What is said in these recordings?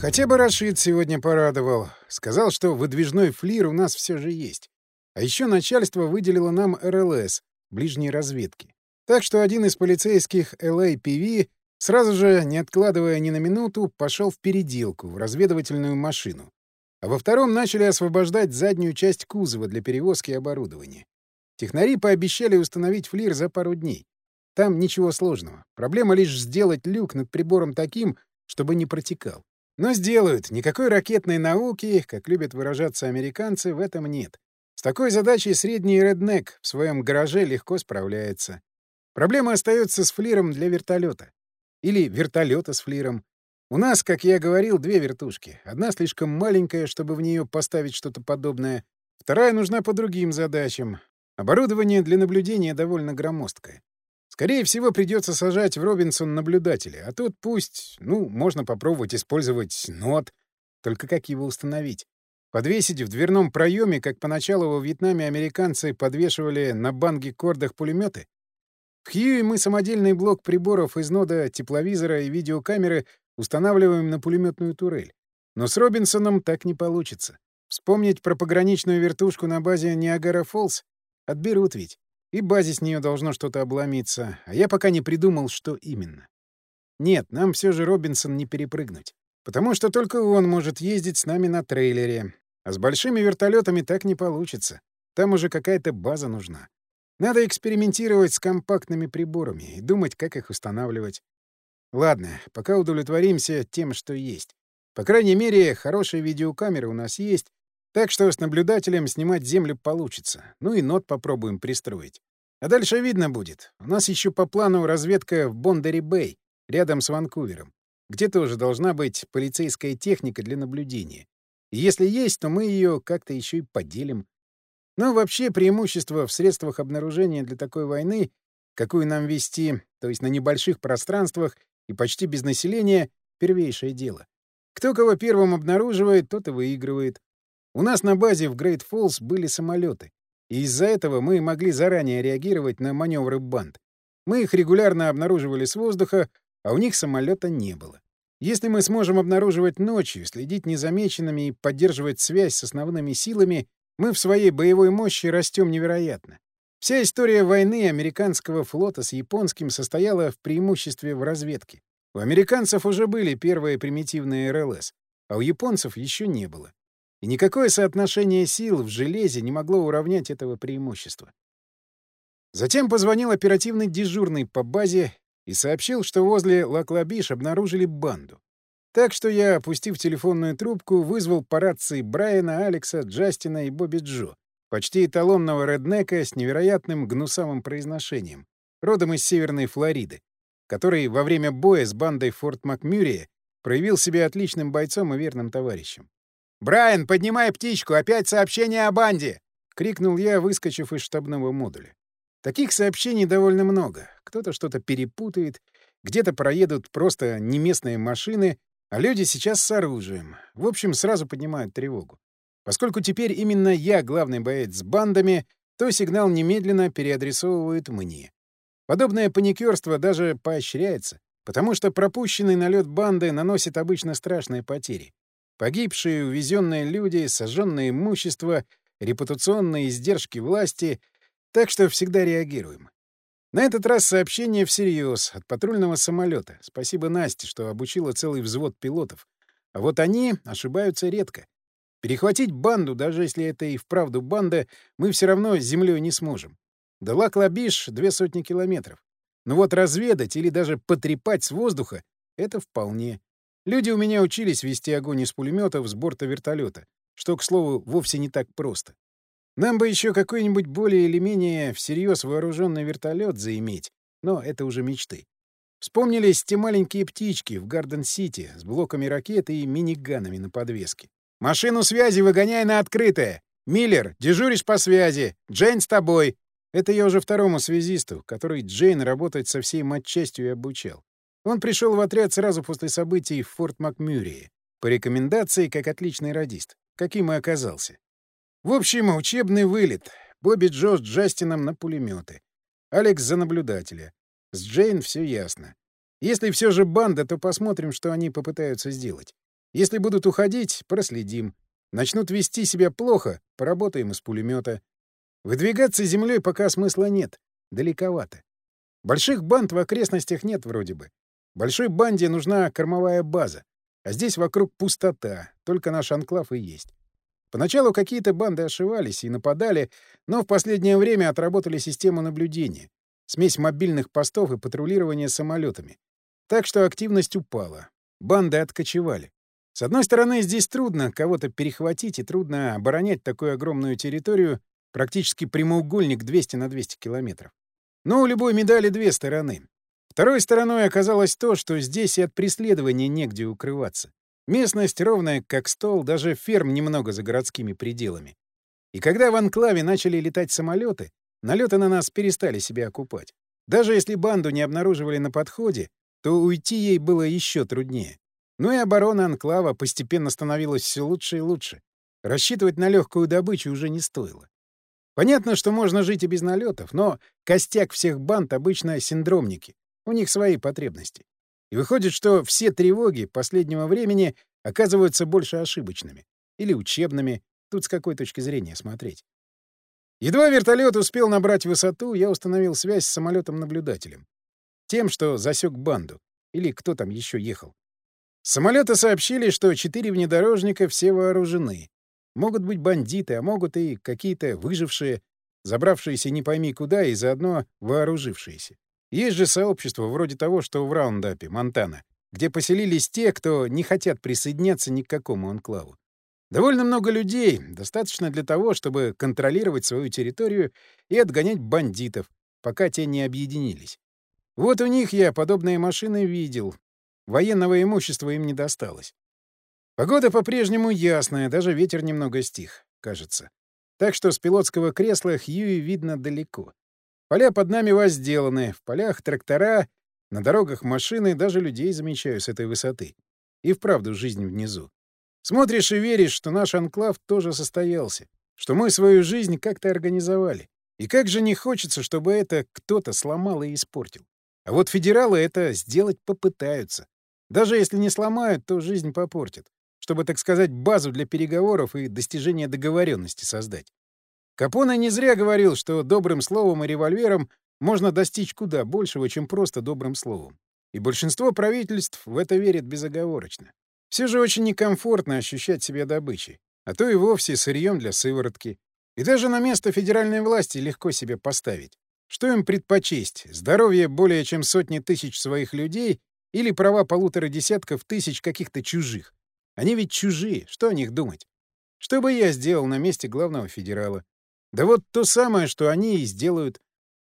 Хотя бы Рашид сегодня порадовал. Сказал, что выдвижной флир у нас все же есть. А еще начальство выделило нам РЛС, ближней разведки. Так что один из полицейских LAPV сразу же, не откладывая ни на минуту, пошел в переделку, в разведывательную машину. А во втором начали освобождать заднюю часть кузова для перевозки оборудования. Технари пообещали установить флир за пару дней. Там ничего сложного. Проблема лишь сделать люк над прибором таким, чтобы не протекал. Но сделают. Никакой ракетной науки, как любят выражаться американцы, в этом нет. С такой задачей средний реднек в своем гараже легко справляется. Проблема остается с флиром для вертолета. Или вертолета с флиром. У нас, как я говорил, две вертушки. Одна слишком маленькая, чтобы в нее поставить что-то подобное. Вторая нужна по другим задачам. Оборудование для наблюдения довольно громоздкое. Скорее всего, придется сажать в Робинсон наблюдателя, а тут пусть, ну, можно попробовать использовать нот. Только как его установить? Подвесить в дверном проеме, как поначалу во Вьетнаме американцы подвешивали на bungee-cord ах пулеметы? В Хьюи мы самодельный блок приборов из нода тепловизора и видеокамеры устанавливаем на пулеметную турель. Но с Робинсоном так не получится. Вспомнить про пограничную вертушку на базе Ниагара-Фоллс? Отберут ведь. И базе с нее должно что-то обломиться, а я пока не придумал, что именно. Нет, нам все же Робинсон не перепрыгнуть. Потому что только он может ездить с нами на трейлере. А с большими вертолетами так не получится. Там уже какая-то база нужна. Надо экспериментировать с компактными приборами и думать, как их устанавливать. Ладно, пока удовлетворимся тем, что есть. По крайней мере, хорошие видеокамеры у нас есть, так что с наблюдателем снимать землю получится. Ну и нот попробуем пристроить. А дальше видно будет. У нас еще по плану разведка в Бондари-Бэй, рядом с Ванкувером, где тоже должна быть полицейская техника для наблюдения. И если есть, то мы ее как-то еще и поделим. Но вообще преимущество в средствах обнаружения для такой войны, какую нам вести, то есть на небольших пространствах и почти без населения, первейшее дело. Кто кого первым обнаруживает, тот и выигрывает. У нас на базе в Грейт Фоллс были самолеты, и из-за этого мы могли заранее реагировать на маневры банд. Мы их регулярно обнаруживали с воздуха, а у них самолета не было. Если мы сможем обнаруживать ночью, следить незамеченными и поддерживать связь с основными силами, мы в своей боевой мощи растем невероятно. Вся история войны американского флота с японским состояла в преимуществе в разведке. У американцев уже были первые примитивные РЛС, а у японцев еще не было. И никакое соотношение сил в железе не могло уравнять этого преимущества. Затем позвонил оперативный дежурный по базе и сообщил, что возле Лаклабиш обнаружили банду. Так что я, опустив телефонную трубку, вызвал по рации Брайана, Алекса, Джастина и Бобби Джо, почти эталонного реднека с невероятным гнусавым произношением, родом из Северной Флориды, который во время боя с бандой Форт Макмюрия проявил себя отличным бойцом и верным товарищем. «Брайан, поднимай птичку! Опять сообщение о банде!» — крикнул я, выскочив из штабного модуля. Таких сообщений довольно много. Кто-то что-то перепутает, где-то проедут просто неместные машины, а люди сейчас с оружием. В общем, сразу поднимают тревогу. Поскольку теперь именно я главный боец с бандами, то сигнал немедленно переадресовывают мне. Подобное паникерство даже поощряется, потому что пропущенный налет банды наносит обычно страшные потери. Погибшие, увезенные люди, сожженное имущество, репутационные издержки власти, так что всегда реагируем. На этот раз сообщение всерьез от патрульного самолета. Спасибо Насте, что обучила целый взвод пилотов. А вот они ошибаются редко. Перехватить банду, даже если это и вправду банда, мы все равно с землей не сможем. До Лак-Лабиш — две сотни километров. Но вот разведать или даже потрепать с воздуха — это вполне. Люди у меня учились вести огонь из пулеметов с борта вертолета, что, к слову, вовсе не так просто. Нам бы еще какой-нибудь более или менее всерьез вооруженный вертолет заиметь, но это уже мечты. Вспомнились те маленькие птички в Гарден-Сити с блоками ракет и миниганами на подвеске. «Машину связи выгоняй на открытое! Миллер, дежуришь по связи! Джейн с тобой!» Это я уже второму связисту, который Джейн работать со всей матчастью и обучал. Он пришел в отряд сразу после событий в Форт Макмюрии, по рекомендации как отличный радист, каким и оказался. В общем, учебный вылет. Бобби Джо с Джастином на пулеметы. Алекс за наблюдателя. С Джейн все ясно. Если все же банда, то посмотрим, что они попытаются сделать. Если будут уходить, проследим. Начнут вести себя плохо, поработаем из пулемета. Выдвигаться землей пока смысла нет. Далековато. Больших банд в окрестностях нет вроде бы. Большой банде нужна кормовая база. А здесь вокруг пустота, только наш анклав и есть. Поначалу какие-то банды ошивались и нападали, но в последнее время отработали систему наблюдения. Смесь мобильных постов и патрулирования самолетами. Так что активность упала. Банды откочевали. С одной стороны, здесь трудно кого-то перехватить и трудно оборонять такую огромную территорию, практически прямоугольник 200 на 200 километров. Но у любой медали две стороны. Второй стороной оказалось то, что здесь и от преследования негде укрываться. Местность ровная, как стол, даже ферм немного за городскими пределами. И когда в анклаве начали летать самолеты, налеты на нас перестали себя окупать. Даже если банду не обнаруживали на подходе, то уйти ей было еще труднее. Ну и оборона анклава постепенно становилась все лучше и лучше. Рассчитывать на легкую добычу уже не стоило. Понятно, что можно жить и без налетов, но костяк всех банд обычно синдромники. У них свои потребности. И выходит, что все тревоги последнего времени оказываются больше ошибочными. Или учебными. Тут с какой точки зрения смотреть. Едва вертолет успел набрать высоту, я установил связь с самолетом-наблюдателем. Тем, что засек банду. Или кто там еще ехал. Самолеты сообщили, что четыре внедорожника все вооружены. Могут быть бандиты, а могут и какие-то выжившие, забравшиеся не пойми куда и заодно вооружившиеся. Есть же сообщество вроде того, что в Раундапе, Монтана, где поселились те, кто не хотят присоединяться ни к какому анклаву. Довольно много людей, достаточно для того, чтобы контролировать свою территорию и отгонять бандитов, пока те не объединились. Вот у них я подобные машины видел, Военного имущества им не досталось. Погода по-прежнему ясная, даже ветер немного стих, кажется. Так что с пилотского кресла Хьюи видно далеко. Поля под нами возделаны, в полях трактора, на дорогах машины, даже людей замечаю с этой высоты. И вправду жизнь внизу. Смотришь и веришь, что наш анклав тоже состоялся, что мы свою жизнь как-то организовали. И как же не хочется, чтобы это кто-то сломал и испортил. А вот федералы это сделать попытаются. Даже если не сломают, то жизнь попортят, чтобы, так сказать, базу для переговоров и достижения договоренности создать. Капона не зря говорил, что добрым словом и револьвером можно достичь куда большего, чем просто добрым словом. И большинство правительств в это верит безоговорочно. Все же очень некомфортно ощущать себя добычей, а то и вовсе сырьем для сыворотки. И даже на место федеральной власти легко себе поставить. Что им предпочесть? Здоровье более чем сотни тысяч своих людей или права полутора десятков тысяч каких-то чужих. Они ведь чужие, что о них думать? Что бы я сделал на месте главного федерала? Да вот то самое, что они и сделают.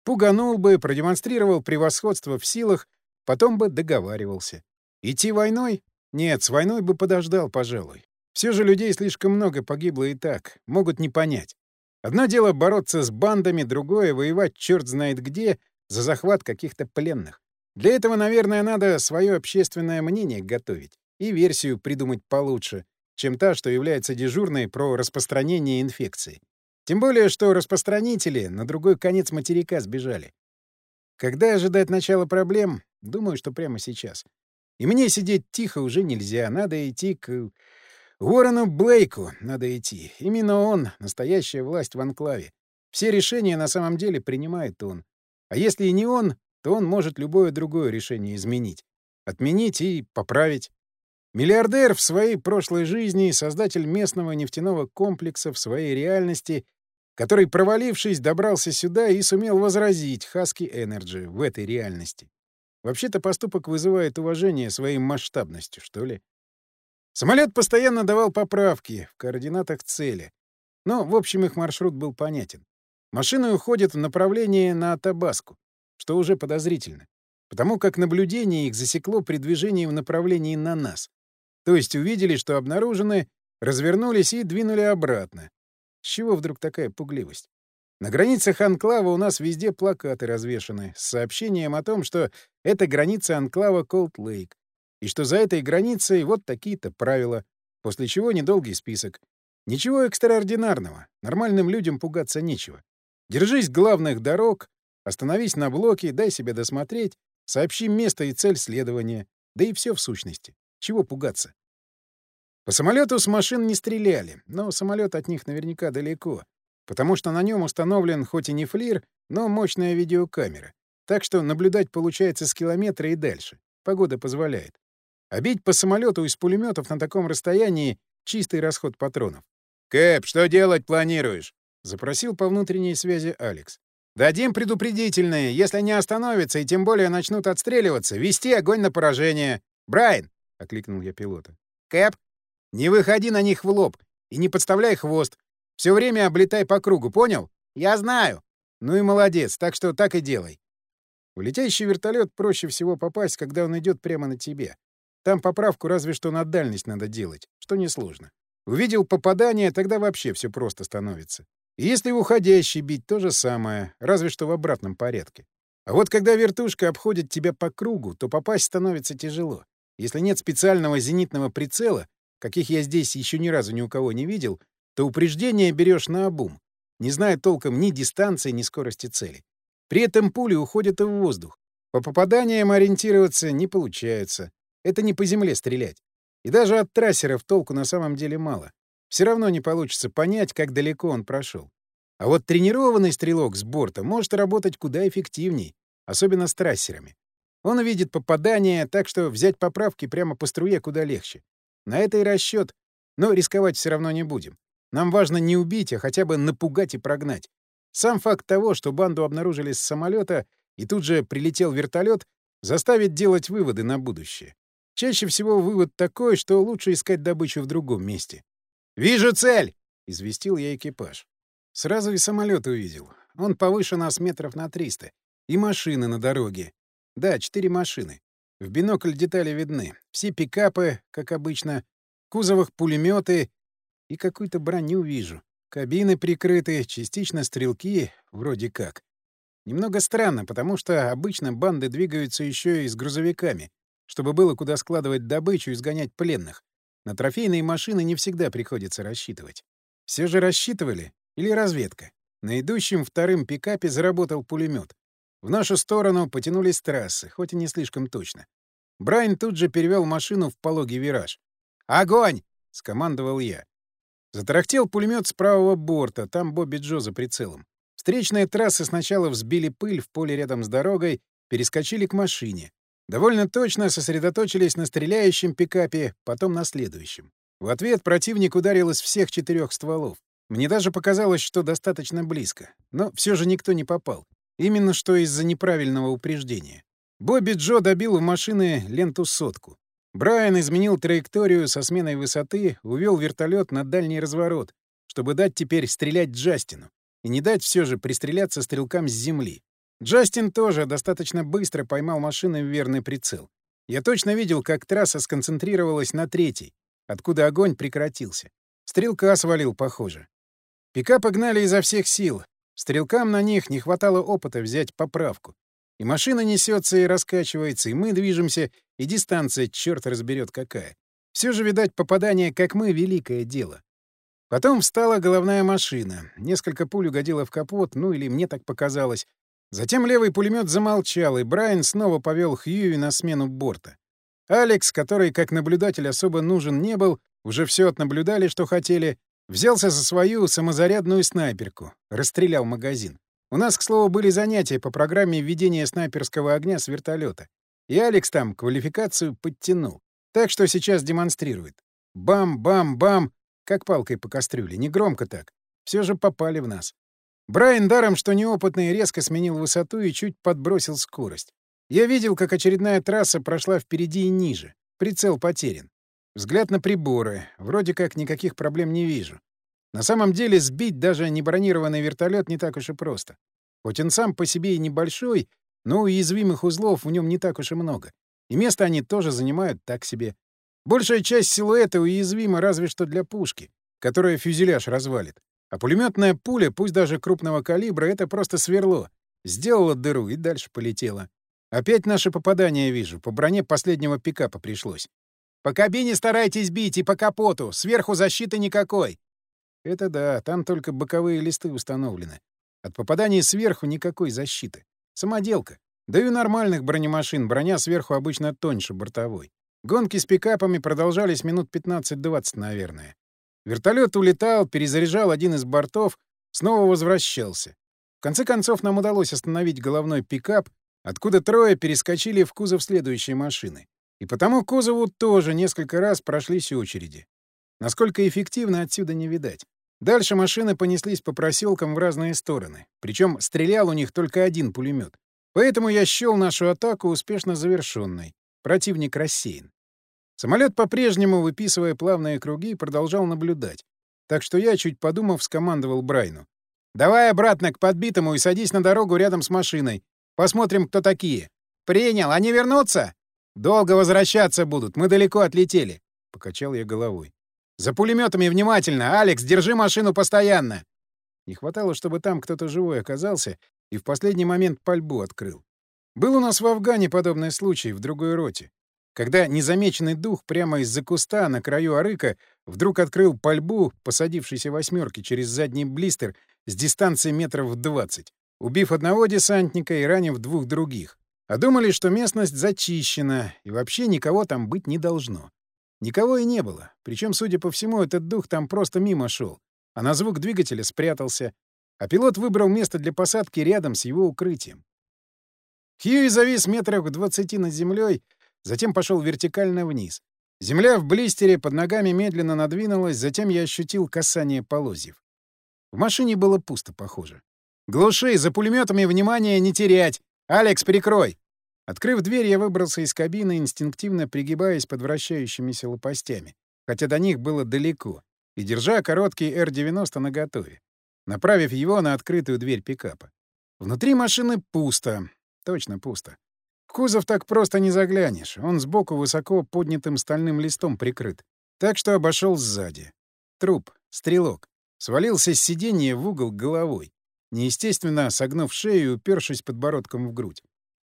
Пуганул бы, продемонстрировал превосходство в силах, потом бы договаривался. Идти войной? Нет, с войной бы подождал, пожалуй. Все же людей слишком много погибло и так, могут не понять. Одно дело бороться с бандами, другое — воевать черт знает где за захват каких-то пленных. Для этого, наверное, надо свое общественное мнение готовить и версию придумать получше, чем та, что является дежурной про распространение инфекции. Тем более, что распространители на другой конец материка сбежали. Когда ожидать начала проблем? Думаю, что прямо сейчас. И мне сидеть тихо уже нельзя. Надо идти к... Уоррену Блейку надо идти. Именно он — настоящая власть в анклаве. Все решения на самом деле принимает он. А если и не он, то он может любое другое решение изменить. Отменить и поправить. Миллиардер в своей прошлой жизни, создатель местного нефтяного комплекса в своей реальности, который, провалившись, добрался сюда и сумел возразить Хаски Энерджи в этой реальности. Вообще-то поступок вызывает уважение своей масштабностью, что ли. Самолет постоянно давал поправки в координатах цели. Но, в общем, их маршрут был понятен. Машина уходит в направлении на Табаску что уже подозрительно, потому как наблюдение их засекло при движении в направлении на нас. То есть увидели, что обнаружены, развернулись и двинули обратно. С чего вдруг такая пугливость? На границах анклава у нас везде плакаты развешаны с сообщением о том, что это граница анклава Колд-Лейк, и что за этой границей вот такие-то правила, после чего недолгий список. Ничего экстраординарного, нормальным людям пугаться нечего. Держись главных дорог, Остановись на блоке, дай себе досмотреть, сообщи место и цель следования. Да и все в сущности. Чего пугаться? По самолету с машин не стреляли, но самолет от них наверняка далеко, потому что на нем установлен хоть и не флир, но мощная видеокамера. Так что наблюдать получается с километра и дальше. Погода позволяет. А бить по самолету из пулеметов на таком расстоянии — чистый расход патронов. «Кэп, что делать планируешь?» — запросил по внутренней связи Алекс. «Дадим предупредительные. Если они остановятся и тем более начнут отстреливаться, вести огонь на поражение. Брайан!» — окликнул я пилота. «Кэп, не выходи на них в лоб и не подставляй хвост. Все время облетай по кругу, понял? Я знаю. Ну и молодец, так что так и делай. В летящий вертолет проще всего попасть, когда он идет прямо на тебе. Там поправку разве что на дальность надо делать, что несложно. Увидел попадание, тогда вообще все просто становится. И если уходящий бить, то же самое, разве что в обратном порядке. А вот когда вертушка обходит тебя по кругу, то попасть становится тяжело. Если нет специального зенитного прицела, каких я здесь еще ни разу ни у кого не видел, то упреждение берешь на обум, не зная толком ни дистанции, ни скорости цели. При этом пули уходят в воздух. По попаданиям ориентироваться не получается. Это не по земле стрелять. И даже от трассеров толку на самом деле мало. Все равно не получится понять, как далеко он прошел. А вот тренированный стрелок с борта может работать куда эффективней, особенно с трассерами. Он видит попадание, так что взять поправки прямо по струе куда легче. На это и расчет, но рисковать все равно не будем. Нам важно не убить, а хотя бы напугать и прогнать. Сам факт того, что банду обнаружили с самолета и тут же прилетел вертолет, заставит делать выводы на будущее. Чаще всего вывод такой, что лучше искать добычу в другом месте. «Вижу цель!» — известил я экипаж. Сразу и самолет увидел. Он повыше нас метров на 300. И машины на дороге. Да, четыре машины. В бинокль детали видны. Все пикапы, как обычно, кузовах пулеметы и какую-то броню вижу. Кабины прикрыты, частично стрелки, вроде как. Немного странно, потому что обычно банды двигаются еще и с грузовиками, чтобы было куда складывать добычу и сгонять пленных. На трофейные машины не всегда приходится рассчитывать. Все же рассчитывали? Или разведка? На идущем вторым пикапе заработал пулемет. В нашу сторону потянулись трассы, хоть и не слишком точно. Брайан тут же перевел машину в пологий вираж. «Огонь!» — скомандовал я. Затарахтел пулемет с правого борта, там Бобби Джо за прицелом. Встречные трассы сначала взбили пыль в поле рядом с дорогой, перескочили к машине. Довольно точно сосредоточились на стреляющем пикапе, потом на следующем. В ответ противник ударил из всех четырех стволов. Мне даже показалось, что достаточно близко. Но все же никто не попал. Именно что из-за неправильного упреждения. Бобби Джо добил в машины ленту сотку. Брайан изменил траекторию со сменой высоты, увел вертолет на дальний разворот, чтобы дать теперь стрелять Джастину и не дать все же пристреляться стрелкам с земли. Джастин тоже достаточно быстро поймал машины в верный прицел. Я точно видел, как трасса сконцентрировалась на третьей, откуда огонь прекратился. Стрелка свалил, похоже. Пикапы гнали изо всех сил, Стрелкам на них не хватало опыта взять поправку. И машина несется и раскачивается, и мы движемся, и дистанция черт разберет какая. Все же, видать, попадание, как мы, великое дело. Потом встала головная машина. Несколько пуль угодило в капот, ну или мне так показалось. Затем левый пулемет замолчал, и Брайан снова повел Хьюи на смену борта. Алекс, который как наблюдатель особо нужен не был, уже все отнаблюдали, что хотели, Взялся за свою самозарядную снайперку. Расстрелял магазин. У нас, к слову, были занятия по программе введения снайперского огня с вертолета. И Алекс там квалификацию подтянул. Так что сейчас демонстрирует. Бам-бам-бам, как палкой по кастрюле. Негромко так. Все же попали в нас. Брайан даром, что неопытный, резко сменил высоту и чуть подбросил скорость. Я видел, как очередная трасса прошла впереди и ниже. Прицел потерян. Взгляд на приборы. Вроде как никаких проблем не вижу. На самом деле сбить даже небронированный вертолет не так уж и просто. Хоть он сам по себе и небольшой, но уязвимых узлов в нем не так уж и много. И место они тоже занимают так себе. Большая часть силуэта уязвима разве что для пушки, которая фюзеляж развалит. А пулеметная пуля, пусть даже крупного калибра, это просто сверло. Сделала дыру и дальше полетела. Опять наше попадание вижу. По броне последнего пикапа пришлось. По кабине старайтесь бить и по капоту. Сверху защиты никакой. Это да, там только боковые листы установлены. От попаданий сверху никакой защиты. Самоделка. Да и у нормальных бронемашин броня сверху обычно тоньше бортовой. Гонки с пикапами продолжались минут 15-20, наверное. Вертолет улетал, перезаряжал один из бортов, снова возвращался. В конце концов, нам удалось остановить головной пикап, откуда трое перескочили в кузов следующей машины. И потому кузову тоже несколько раз прошлись очереди. Насколько эффективно, отсюда не видать. Дальше машины понеслись по проселкам в разные стороны. Причем стрелял у них только один пулемет. Поэтому я счел нашу атаку успешно завершенной. Противник рассеян. Самолет по-прежнему, выписывая плавные круги, продолжал наблюдать. Так что я, чуть подумав, скомандовал Брайну. «Давай обратно к подбитому и садись на дорогу рядом с машиной. Посмотрим, кто такие». «Принял. Они вернутся?» «Долго возвращаться будут. Мы далеко отлетели», — покачал я головой. «За пулеметами внимательно! Алекс, держи машину постоянно!» Не хватало, чтобы там кто-то живой оказался и в последний момент пальбу открыл. Был у нас в Афгане подобный случай в другой роте, когда незамеченный дух прямо из-за куста на краю арыка вдруг открыл пальбу посадившейся восьмерки через задний блистер с дистанции метров в двадцать, убив одного десантника и ранив двух других. А думали, что местность зачищена, и вообще никого там быть не должно. Никого и не было. Причем, судя по всему, этот дух там просто мимо шел, а на звук двигателя спрятался. А пилот выбрал место для посадки рядом с его укрытием. Хьюи завис метрах в двадцати над землей, затем пошел вертикально вниз. Земля в блистере под ногами медленно надвинулась, затем я ощутил касание полозьев. В машине было пусто, похоже. «Глуши, за пулеметами внимания не терять! Алекс, прикрой!» Открыв дверь, я выбрался из кабины, инстинктивно пригибаясь под вращающимися лопастями, хотя до них было далеко, и держа короткий Р-90 наготове, направив его на открытую дверь пикапа. Внутри машины пусто. Точно пусто. В кузов так просто не заглянешь. Он сбоку высоко поднятым стальным листом прикрыт. Так что обошел сзади. Труп, стрелок. Свалился с сиденья в угол головой, неестественно согнув шею и упершись подбородком в грудь.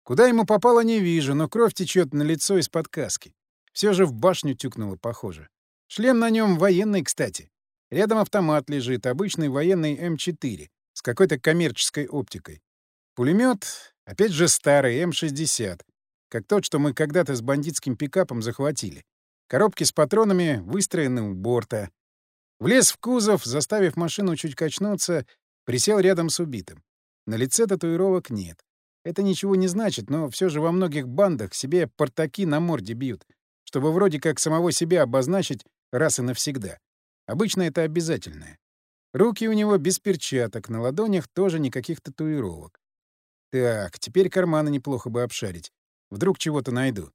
Куда ему попало, не вижу, но кровь течет на лицо из-под каски. Все же в башню тюкнуло, похоже. Шлем на нем военный, кстати. Рядом автомат лежит, обычный военный М4 с какой-то коммерческой оптикой. Пулемет, опять же старый, М60, как тот, что мы когда-то с бандитским пикапом захватили. Коробки с патронами выстроены у борта. Влез в кузов, заставив машину чуть качнуться, присел рядом с убитым. На лице татуировок нет. Это ничего не значит, но все же во многих бандах себе портаки на морде бьют, чтобы вроде как самого себя обозначить раз и навсегда. Обычно это обязательное. Руки у него без перчаток, на ладонях тоже никаких татуировок. Так, теперь карманы неплохо бы обшарить. Вдруг чего-то найду.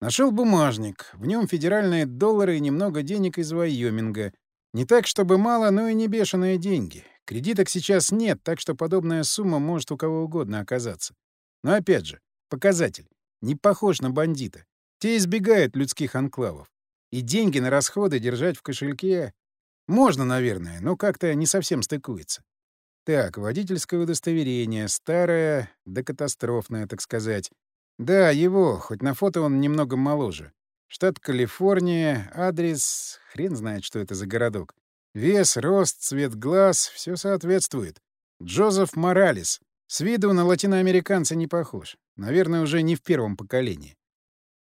Нашел бумажник. В нем федеральные доллары и немного денег из Вайоминга. Не так, чтобы мало, но и не бешеные деньги. Кредиток сейчас нет, так что подобная сумма может у кого угодно оказаться. Но опять же, показатель. Не похож на бандита. Те избегают людских анклавов. И деньги на расходы держать в кошельке можно, наверное, но как-то не совсем стыкуется. Так, водительское удостоверение, старое, да катастрофное, так сказать. Да, его, хоть на фото он немного моложе. Штат Калифорния, адрес... Хрен знает, что это за городок. Вес, рост, цвет глаз — все соответствует. Джозеф Моралес. С виду на латиноамериканца не похож. Наверное, уже не в первом поколении.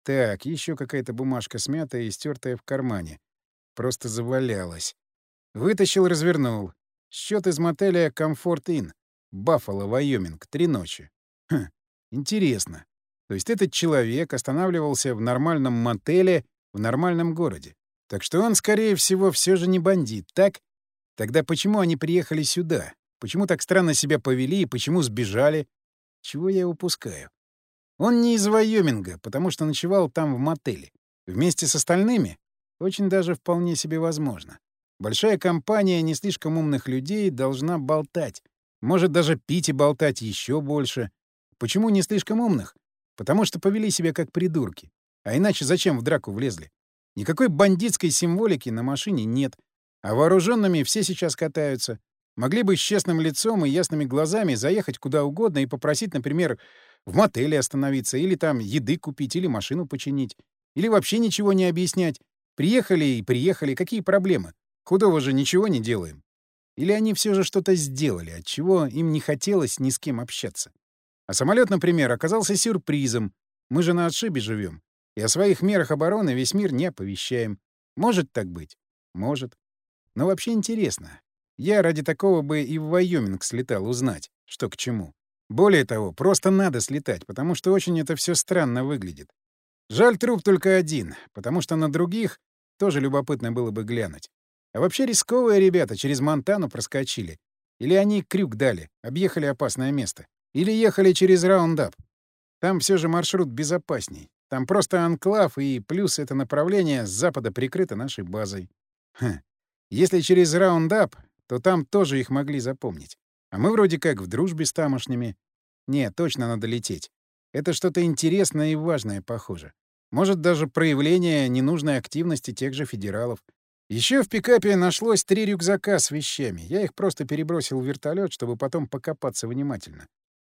Так, еще какая-то бумажка смятая и стертая в кармане. Просто завалялась. Вытащил, развернул. Счет из мотеля «Комфорт Inn». Баффало, Вайоминг. Три ночи. Хм, интересно. То есть этот человек останавливался в нормальном мотеле в нормальном городе. Так что он, скорее всего, все же не бандит, так? Тогда почему они приехали сюда? Почему так странно себя повели и почему сбежали? Чего я упускаю? Он не из Вайоминга, потому что ночевал там в мотеле. Вместе с остальными? Очень даже вполне себе возможно. Большая компания не слишком умных людей должна болтать. Может, даже пить и болтать еще больше. Почему не слишком умных? Потому что повели себя как придурки. А иначе зачем в драку влезли? Никакой бандитской символики на машине нет. А вооруженными все сейчас катаются. Могли бы с честным лицом и ясными глазами заехать куда угодно и попросить, например, в мотеле остановиться, или там еды купить, или машину починить. Или вообще ничего не объяснять. Приехали и приехали, какие проблемы? Худого же ничего не делаем. Или они все же что-то сделали, от чего им не хотелось ни с кем общаться. А самолет, например, оказался сюрпризом. Мы же на отшибе живем. И о своих мерах обороны весь мир не оповещаем. Может так быть? Может. Но вообще интересно. Я ради такого бы и в Вайоминг слетал узнать, что к чему. Более того, просто надо слетать, потому что очень это все странно выглядит. Жаль, труп только один, потому что на других тоже любопытно было бы глянуть. А вообще рисковые ребята через Монтану проскочили. Или они крюк дали, объехали опасное место. Или ехали через Раундап. Там все же маршрут безопасней. Там просто анклав, и плюс это направление с запада прикрыто нашей базой. Хм. Если через Раундап, то там тоже их могли запомнить. А мы вроде как в дружбе с тамошними. Не, точно надо лететь. Это что-то интересное и важное, похоже. Может, даже проявление ненужной активности тех же федералов. Еще в пикапе нашлось три рюкзака с вещами. Я их просто перебросил в вертолет, чтобы потом покопаться внимательно.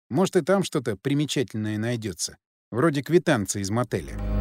Может, и там что-то примечательное найдется. Вроде квитанции из мотеля.